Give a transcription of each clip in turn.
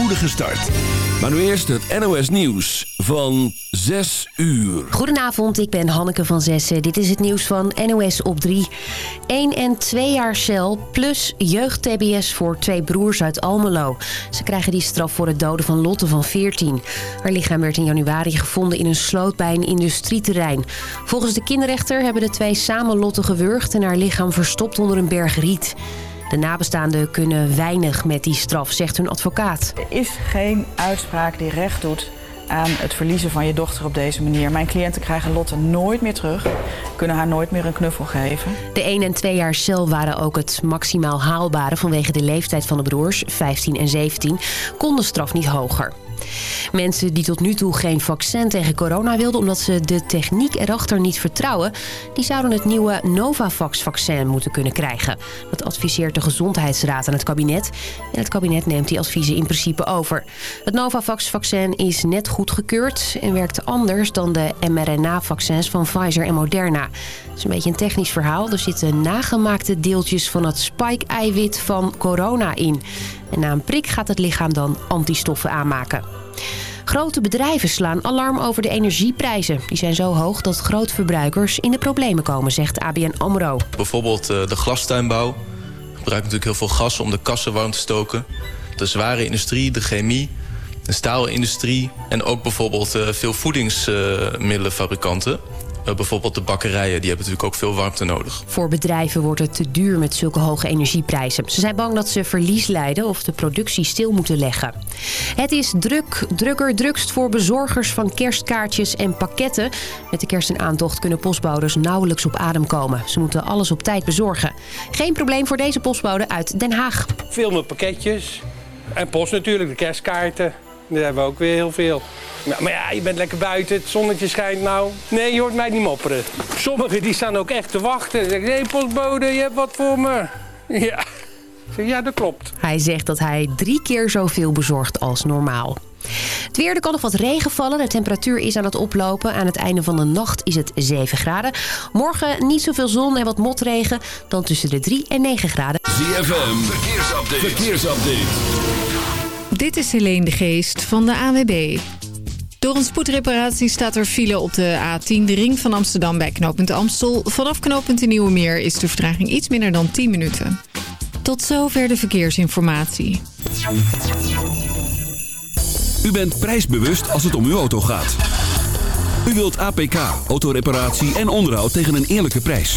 spoedige start. Maar nu eerst het NOS Nieuws van 6 uur. Goedenavond, ik ben Hanneke van Zessen. Dit is het nieuws van NOS op 3. 1 en 2 jaar cel plus jeugd-TBS voor twee broers uit Almelo. Ze krijgen die straf voor het doden van Lotte van 14. Haar lichaam werd in januari gevonden in een sloot bij een industrieterrein. Volgens de kinderrechter hebben de twee samen Lotte gewurgd... en haar lichaam verstopt onder een berg riet. De nabestaanden kunnen weinig met die straf, zegt hun advocaat. Er is geen uitspraak die recht doet aan het verliezen van je dochter op deze manier. Mijn cliënten krijgen Lotte nooit meer terug, kunnen haar nooit meer een knuffel geven. De 1 en 2 jaar cel waren ook het maximaal haalbare vanwege de leeftijd van de broers, 15 en 17, kon de straf niet hoger. Mensen die tot nu toe geen vaccin tegen corona wilden... omdat ze de techniek erachter niet vertrouwen... die zouden het nieuwe Novavax-vaccin moeten kunnen krijgen. Dat adviseert de Gezondheidsraad aan het kabinet. En het kabinet neemt die adviezen in principe over. Het Novavax-vaccin is net goedgekeurd... en werkt anders dan de mRNA-vaccins van Pfizer en Moderna. Is een beetje een technisch verhaal. Er zitten nagemaakte deeltjes van het spike-eiwit van corona in... En na een prik gaat het lichaam dan antistoffen aanmaken. Grote bedrijven slaan alarm over de energieprijzen. Die zijn zo hoog dat grootverbruikers in de problemen komen, zegt ABN AMRO. Bijvoorbeeld eh, de glastuinbouw gebruikt natuurlijk heel veel gas om de kassen warm te stoken. De zware industrie, de chemie, de staalindustrie... en ook bijvoorbeeld eh, veel voedingsmiddelenfabrikanten... Uh, bijvoorbeeld de bakkerijen, die hebben natuurlijk ook veel warmte nodig. Voor bedrijven wordt het te duur met zulke hoge energieprijzen. Ze zijn bang dat ze verlies leiden of de productie stil moeten leggen. Het is druk, drukker, drukst voor bezorgers van kerstkaartjes en pakketten. Met de kerst en aantocht kunnen postbodes nauwelijks op adem komen. Ze moeten alles op tijd bezorgen. Geen probleem voor deze postbode uit Den Haag. Veel met pakketjes en post natuurlijk, de kerstkaarten. Daar hebben we ook weer heel veel. Nou, maar ja, je bent lekker buiten, het zonnetje schijnt nou. Nee, je hoort mij niet mopperen. Sommigen die staan ook echt te wachten. Zeggen, hé hey, postbode, je hebt wat voor me. Ja. ja, dat klopt. Hij zegt dat hij drie keer zoveel bezorgt als normaal. Het weer, er kan nog wat regen vallen. De temperatuur is aan het oplopen. Aan het einde van de nacht is het 7 graden. Morgen niet zoveel zon en wat motregen. Dan tussen de 3 en 9 graden. ZFM, verkeersupdate. verkeersupdate. Dit is Helene de Geest van de AWB. Door een spoedreparatie staat er file op de A10, de ring van Amsterdam bij knooppunt Amstel. Vanaf knooppunt de Nieuwe Meer is de vertraging iets minder dan 10 minuten. Tot zover de verkeersinformatie. U bent prijsbewust als het om uw auto gaat. U wilt APK, autoreparatie en onderhoud tegen een eerlijke prijs.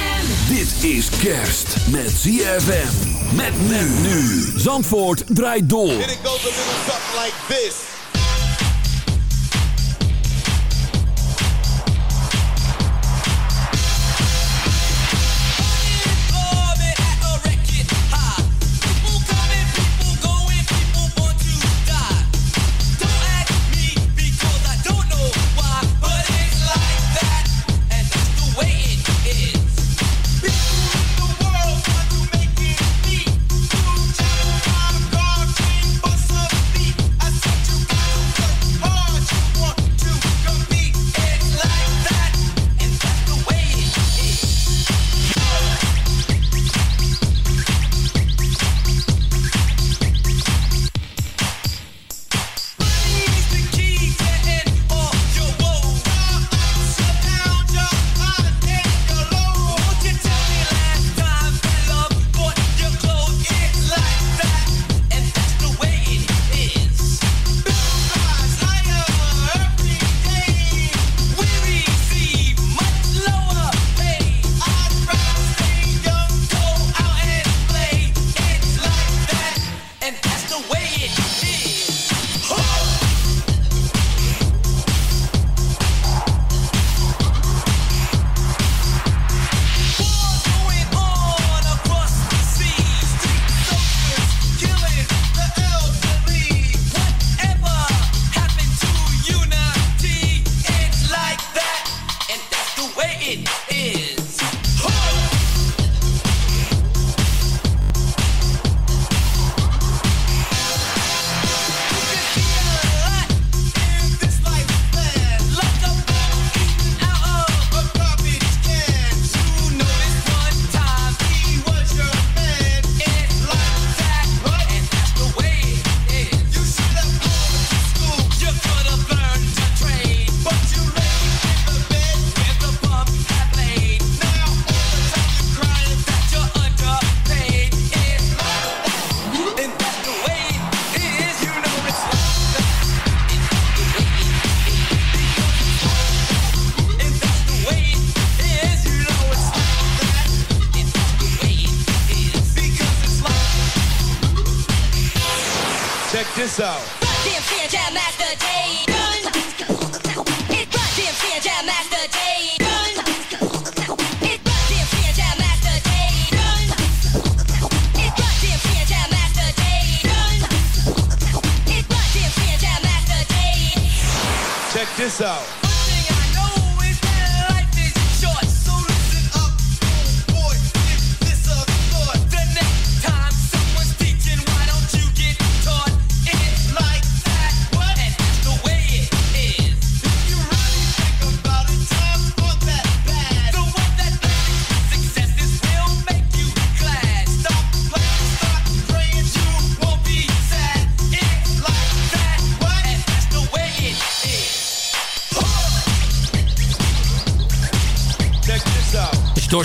Dit is kerst met ZFM. Met men nu. Zandvoort draait door.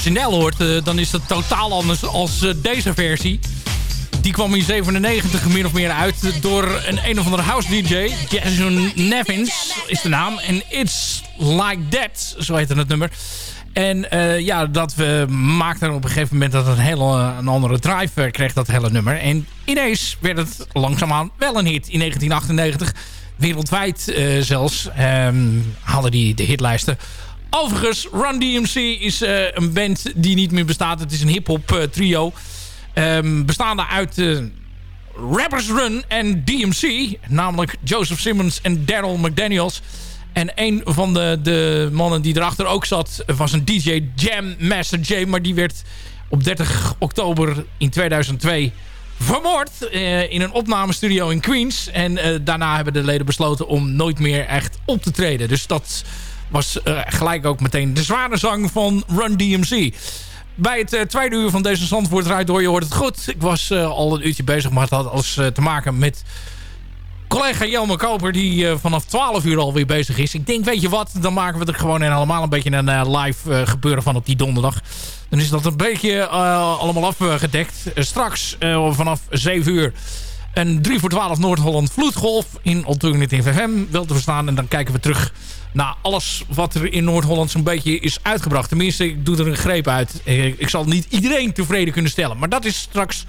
Origineel hoort, eh, dan is dat totaal anders als eh, deze versie. Die kwam in 97 min of meer uit door een een of andere house DJ. Jason Nevins is de naam. En It's Like That, zo heette het nummer. En eh, ja, dat we maakten op een gegeven moment dat het een hele een andere drive kreeg, dat hele nummer. En ineens werd het langzaamaan wel een hit in 1998. Wereldwijd zelfs ehm, haalde die de hitlijsten. Overigens, Run DMC is eh, een band die niet meer bestaat. Het is een hip-hop eh, trio. Ehm, bestaande uit eh, Rappers Run en DMC. Namelijk Joseph Simmons en Daryl McDaniels. En een van de, de mannen die erachter ook zat... was een DJ Jam Master J. Maar die werd op 30 oktober in 2002 vermoord in een opnamestudio in Queens. En daarna hebben de leden besloten om nooit meer echt op te treden. Dus dat was eh, gelijk ook meteen de zware zang van Run DMC. Bij het eh, tweede uur van deze Zandvoort rijdt door, je hoort het goed. Ik was eh, al een uurtje bezig, maar het had alles te maken met collega Jelme Koper... die vanaf 12 uur alweer bezig is. Ik denk, weet je wat, dan maken we er gewoon en allemaal een beetje een live gebeuren van op die donderdag. Dan is dat een beetje allemaal afgedekt. Straks vanaf 7 uur een 3 voor 12 Noord-Holland vloedgolf in Alternative FM wel te verstaan. En dan kijken we terug naar alles wat er in Noord-Holland zo'n beetje is uitgebracht. Tenminste, ik doe er een greep uit. Ik zal niet iedereen tevreden kunnen stellen. Maar dat is straks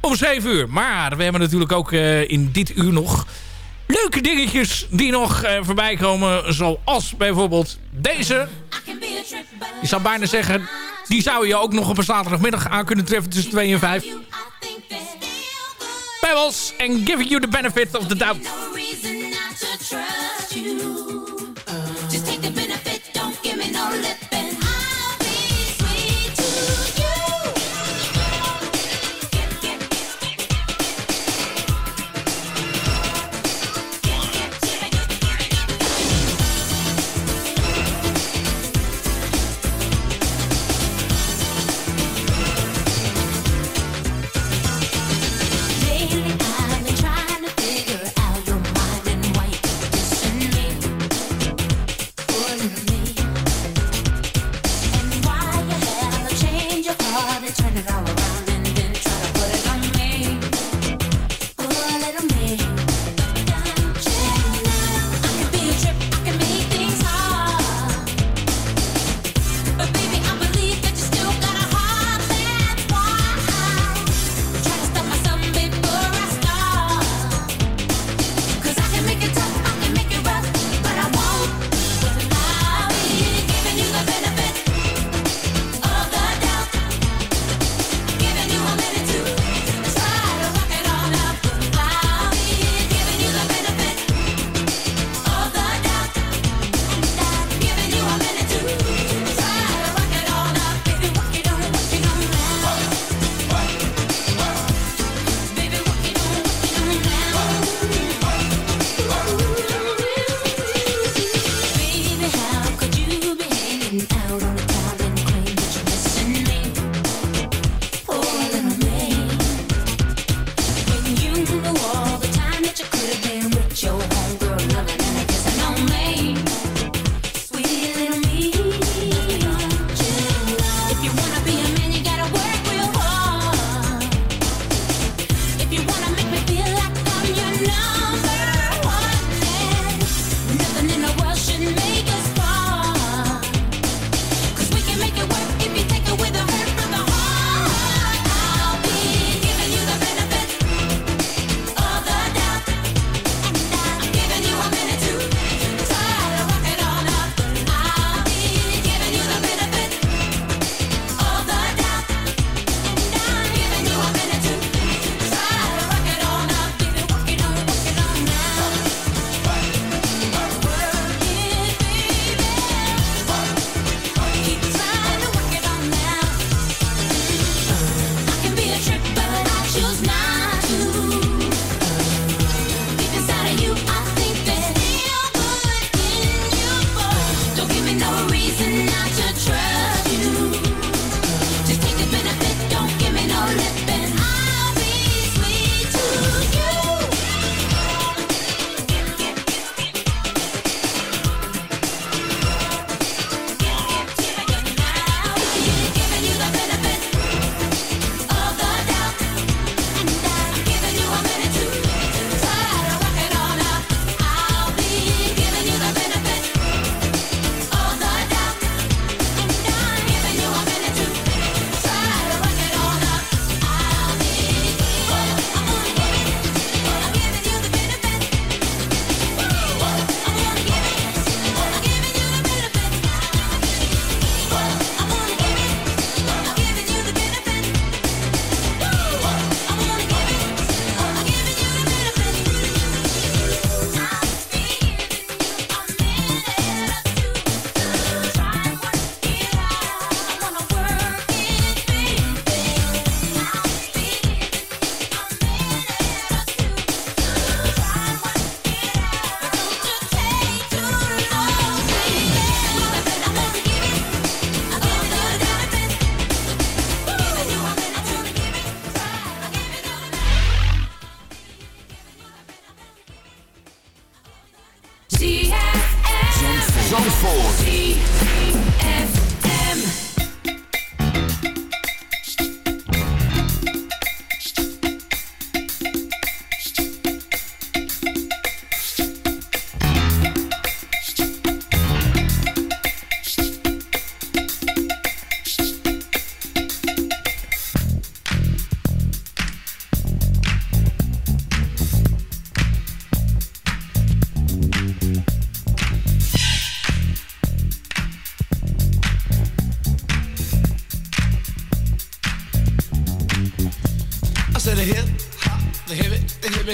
om 7 uur. Maar we hebben natuurlijk ook eh, in dit uur nog leuke dingetjes die nog eh, voorbij komen. Zoals bijvoorbeeld deze. Je zou bijna zeggen, die zou je ook nog op een zaterdagmiddag aan kunnen treffen tussen 2 en 5. Pebbles and giving you the benefit of the doubt. it all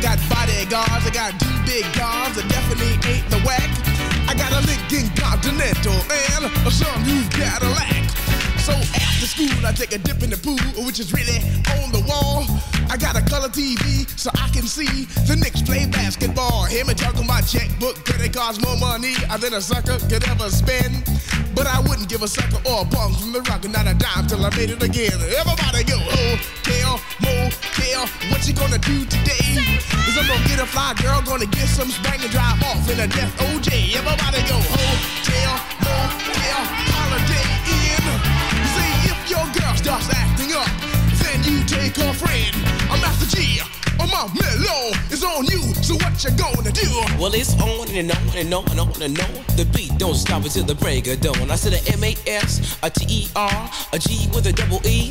I got bodyguards, I got two big guns, that definitely ain't the whack. I got a Lincoln Continental and a some new Cadillac. So after school, I take a dip in the pool, which is really on the wall. I got a color TV so I can see the Knicks play basketball. Him and talking my checkbook, credit cards more money than a sucker could ever spend. But I wouldn't give a sucker or a bum from the rock, and not a dime till I made it again. Everybody go, oh, hotel, motel, what you gonna do today? Is I'm gonna get a fly girl, gonna get some spank and drive off in a death OJ. Everybody go, hotel, motel, holiday in. See if your girl starts acting up, then you take her friend. I'm Master G. On my mellow is on you, so what you gonna do? Well, it's on and on and on and on and on. The beat don't stop until the break of dawn. I said a M A S, a T E R, a G with a double E.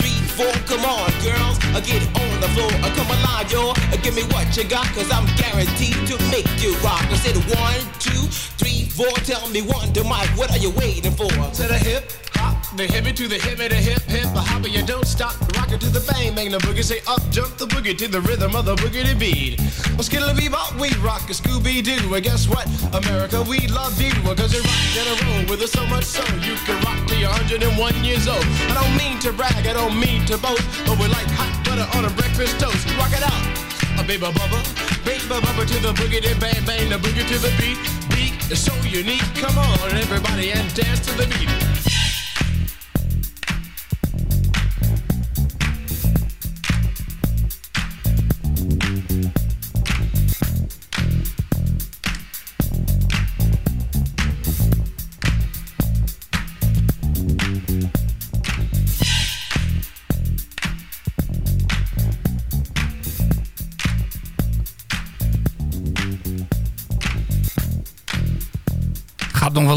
Come on, girls, get on the floor. Come alive, y'all. Give me what you got, cause I'm guaranteed to make you rock. I said one, two, three, four. Tell me one, to Mike, what are you waiting for? To the hip, hop, the hippie to the hippie, the hip, hip, the hopper. You don't stop, rock it to the bang, bang the boogie. Say up, jump the boogie to the rhythm of the boogie to beat. Well, skittle bebop, we rock a Scooby Doo. And guess what? America, we love you. Cause you rock and a roll with us so much so you can rock till you're 101 years old. I don't mean to brag, I don't mean to boast, but we're like hot butter on a breakfast toast. Rock it out. A baby bubba, baby bubba to the boogie, then bang bang the boogie to the beat. Beat is so unique. Come on, everybody, and dance to the beat.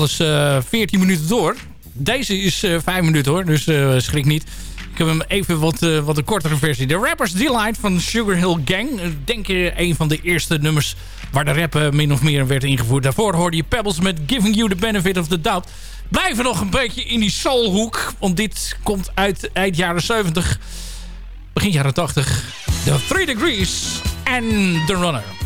Eens eh 14 minuten door. Deze is eh 5 minuten hoor, dus eh, schrik niet. Ik heb hem even wat, eh, wat een kortere versie. The Rapper's Delight van Sugar Hill Gang. Denk eh, een van de eerste nummers waar de rap eh, min of meer werd ingevoerd. Daarvoor hoorde je Pebbles met Giving You the Benefit of the Doubt. Blijven nog een beetje in die soulhoek. Want dit komt uit eind jaren 70, begin jaren 80. The Three Degrees en The Runner.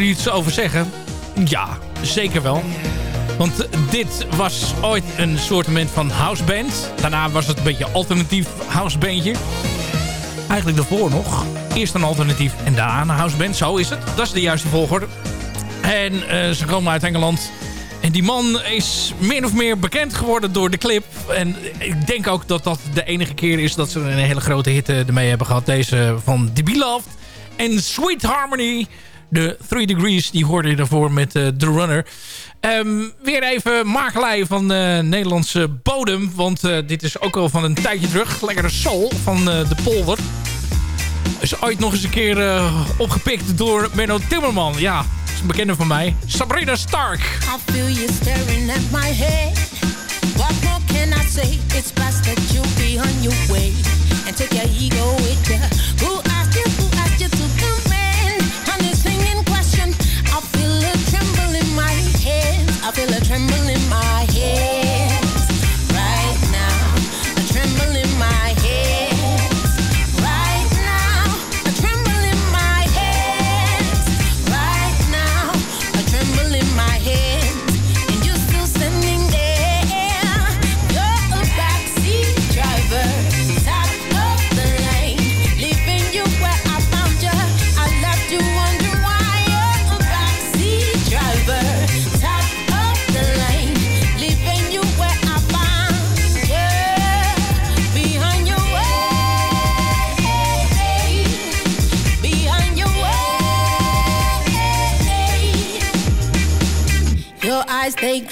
Iets over zeggen? Ja, zeker wel. Want dit was ooit een soortement van houseband. Daarna was het een beetje alternatief housebandje. Eigenlijk daarvoor nog. Eerst een alternatief en daarna een houseband. Zo is het. Dat is de juiste volgorde. En eh, ze komen uit Engeland. En die man is min of meer bekend geworden door de clip. En ik denk ook dat dat de enige keer is dat ze een hele grote hit ermee hebben gehad. Deze van The Beloved. En Sweet Harmony. De Three Degrees, die hoorde je daarvoor met eh, The Runner. Ehm, weer even makelij van eh, Nederlandse bodem. Want eh, dit is ook al van een tijdje terug. Lekkere soul van de polder. Is ooit nog eens een keer opgepikt door Menno Timmerman. Ja, is een bekende van mij. Sabrina Stark. I feel you staring at my head. What more can I say? It's best that you be on your way and take your ego with you.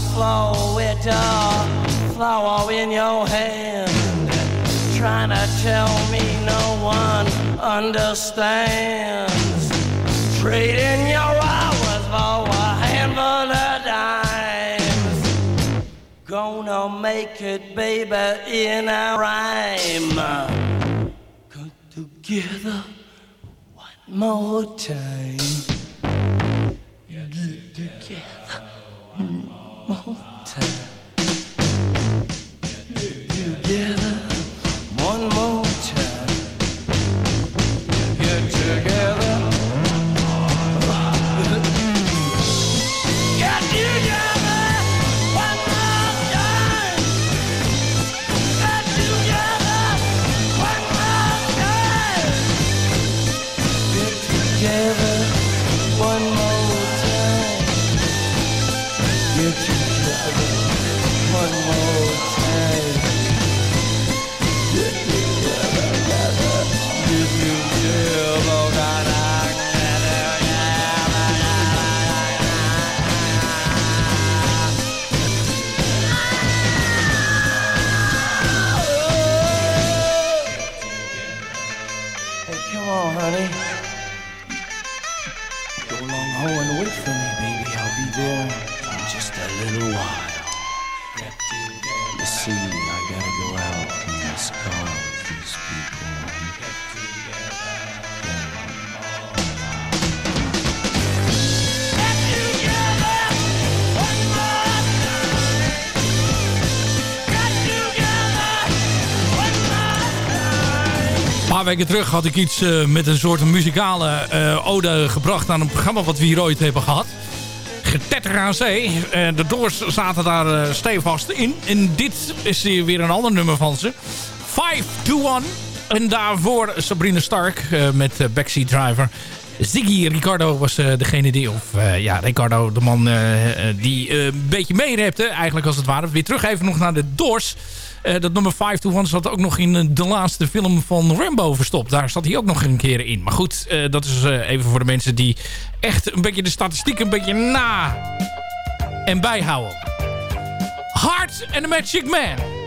Floor with a flower in your hand trying to tell me no one understands. Trading your hours for a handful of dimes. Gonna make it, baby, in a rhyme. Come together one more time. Get together more time. Weken terug had ik iets eh, met een soort muzikale eh, ode gebracht aan een programma wat we hier ooit hebben gehad. Getetter aan zee. Eh, de Doors zaten daar stevast in. En dit is weer een ander nummer van ze. 5 to 1. En daarvoor Sabrina Stark met Backseat Driver. Ziggy Ricardo was degene die, of ja, Ricardo, de man die een beetje meerepte, eigenlijk als het ware. Weer terug even nog naar de Doors. Eh, dat nummer 5 to 1 zat ook nog in eh, de laatste film van Rambo verstopt. Daar zat hij ook nog een keer in. Maar goed, eh, dat is even voor de mensen die echt een beetje de statistiek een beetje na en bijhouden. Heart and the Magic Man.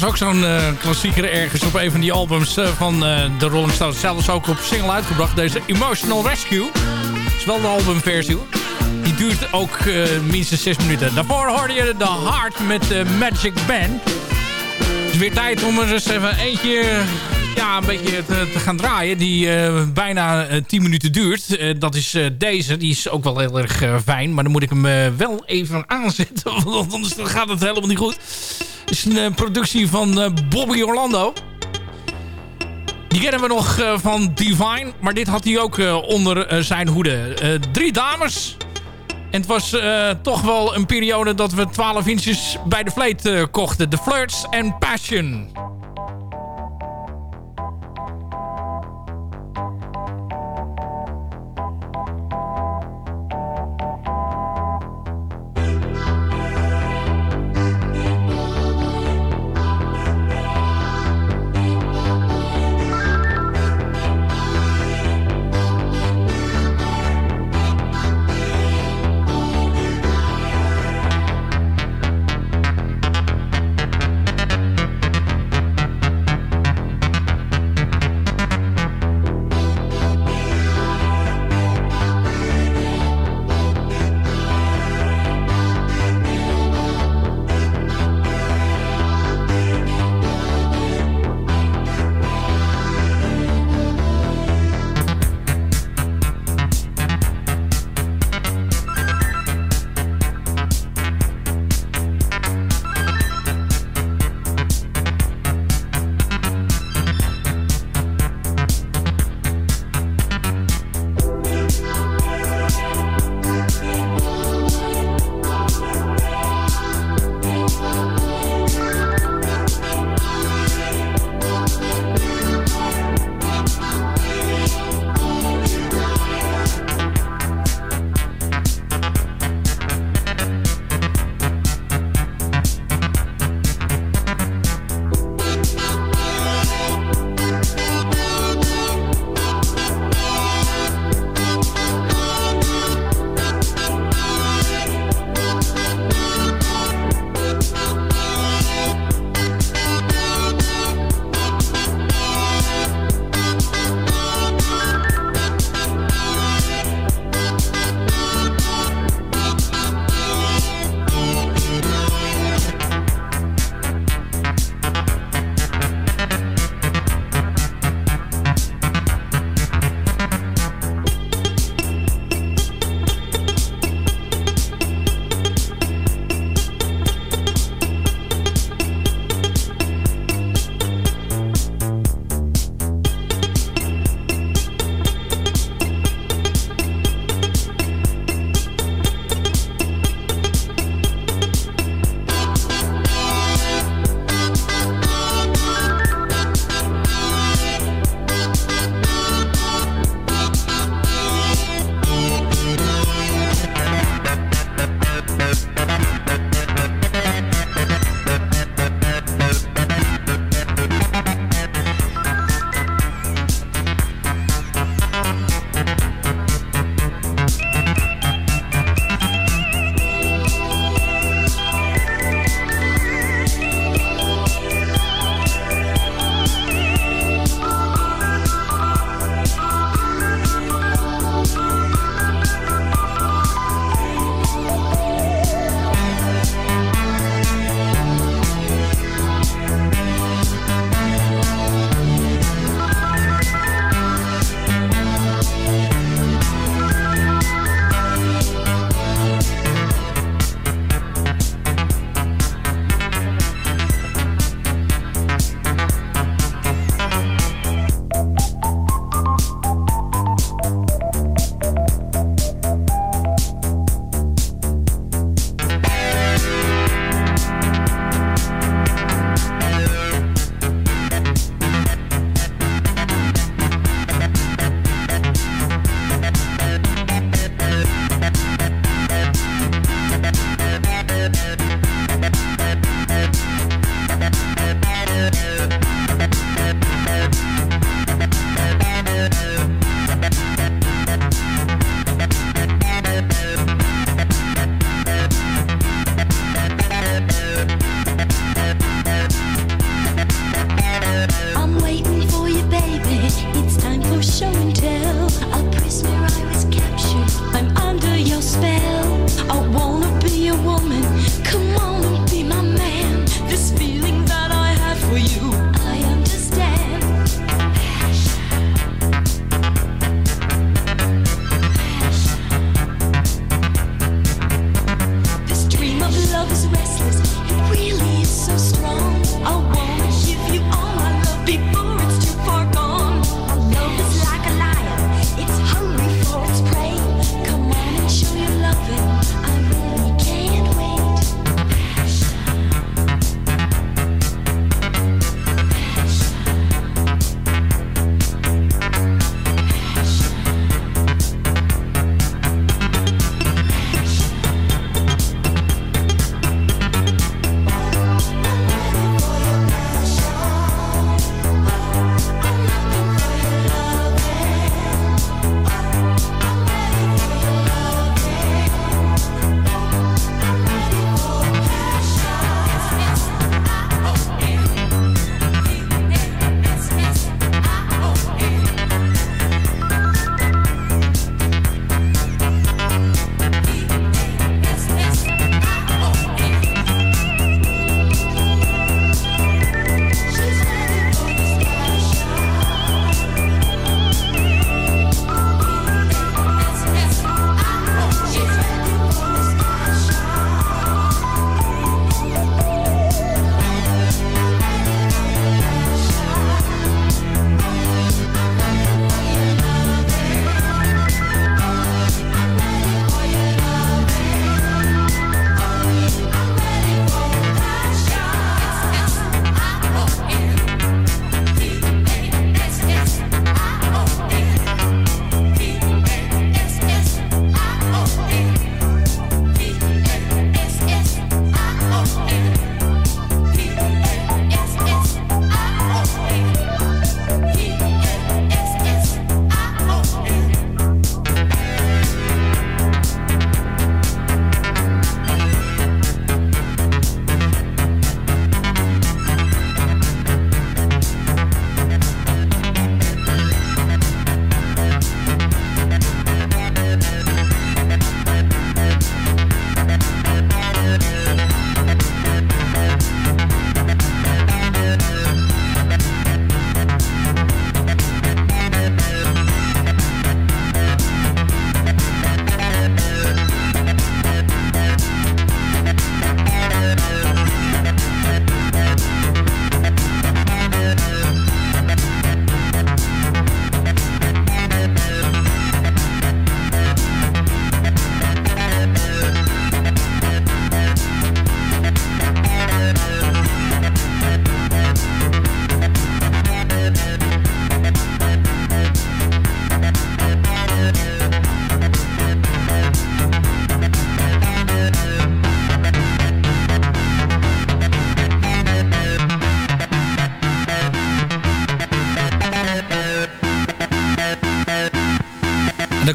Is ook zo'n eh, klassieker ergens op een van die albums eh, van eh, de Rolling Stones. Zelfs ook op single uitgebracht. Deze Emotional Rescue. Dat is wel de albumversie. Die duurt ook minstens 6 minuten. Daarvoor hoorde je The Heart met de Magic Band. Het is weer tijd om er eens even eentje ja, een beetje te, te gaan draaien. Die bijna eh, 10 minuten duurt. Dat is deze. Die is ook wel heel erg fijn. Maar dan moet ik hem wel even aanzetten. Want anders gaat het helemaal niet goed. Is een eh, productie van eh, Bobby Orlando. Die kennen we nog eh, van Divine. Maar dit had hij ook onder zijn hoede. Drie dames. En het was toch wel een periode dat we 12 inches bij de vleet kochten. The Flirts and Passion.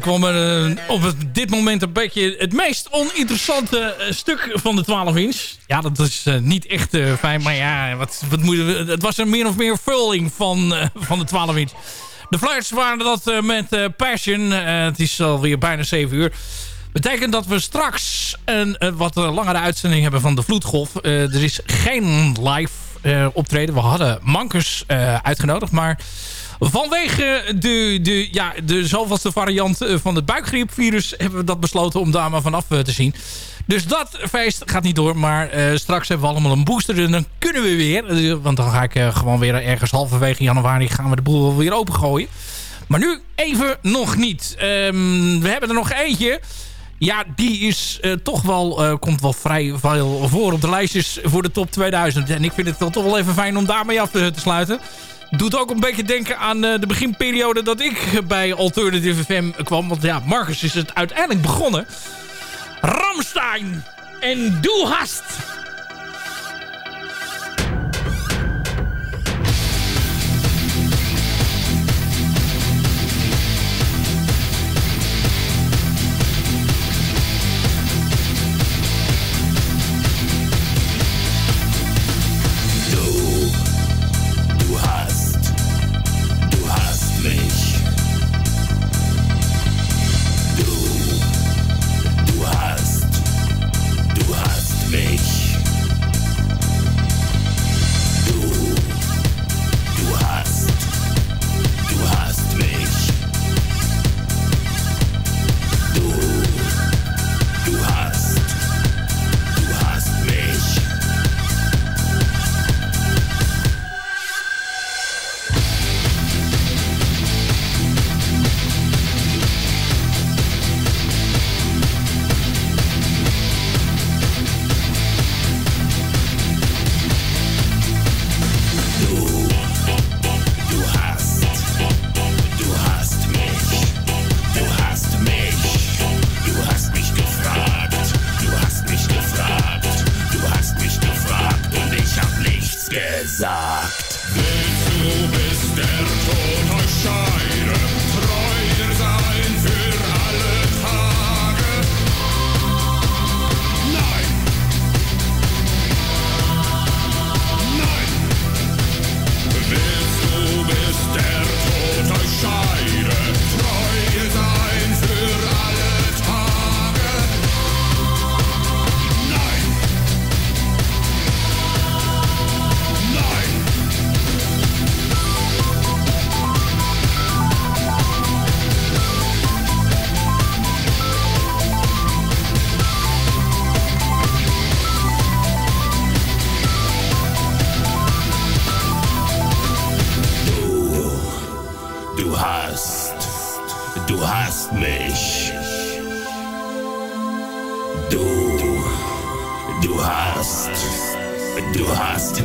Kwam er eh, op dit moment een beetje het meest oninteressante eh, stuk van de 12 inch. Ja, dat is eh, niet echt fijn, maar ja, wat, wat moet, je- het was er meer of meer vulling van, van de 12 inch. De Flyers waren dat met Passion. Het is alweer bijna 7 uur. Betekent dat we straks een, eh, wat langere uitzending hebben van de Vloedgolf. Er is geen live optreden. We hadden Mankers uitgenodigd, maar vanwege de, de, ja, de zoveelste variant eh, van het buikgriepvirus... hebben we dat besloten om daar maar vanaf eh, te zien. Dus dat feest gaat niet door. Maar eh, straks hebben we allemaal een booster. En dan kunnen we weer. Want dan ga ik gewoon weer ergens halverwege januari... gaan we de boel weer opengooien. Maar nu even nog niet. Ehm, we hebben er nog eentje. Ja, die is toch wel, komt wel vrij veel voor op de lijstjes voor de top 2000. En ik vind het toch wel even fijn om daarmee af te sluiten. Doet ook een beetje denken aan eh, de beginperiode dat ik bij Alternative FM kwam. Want ja, Marcus is het uiteindelijk begonnen. Ramstein en Doe Hast. Du hast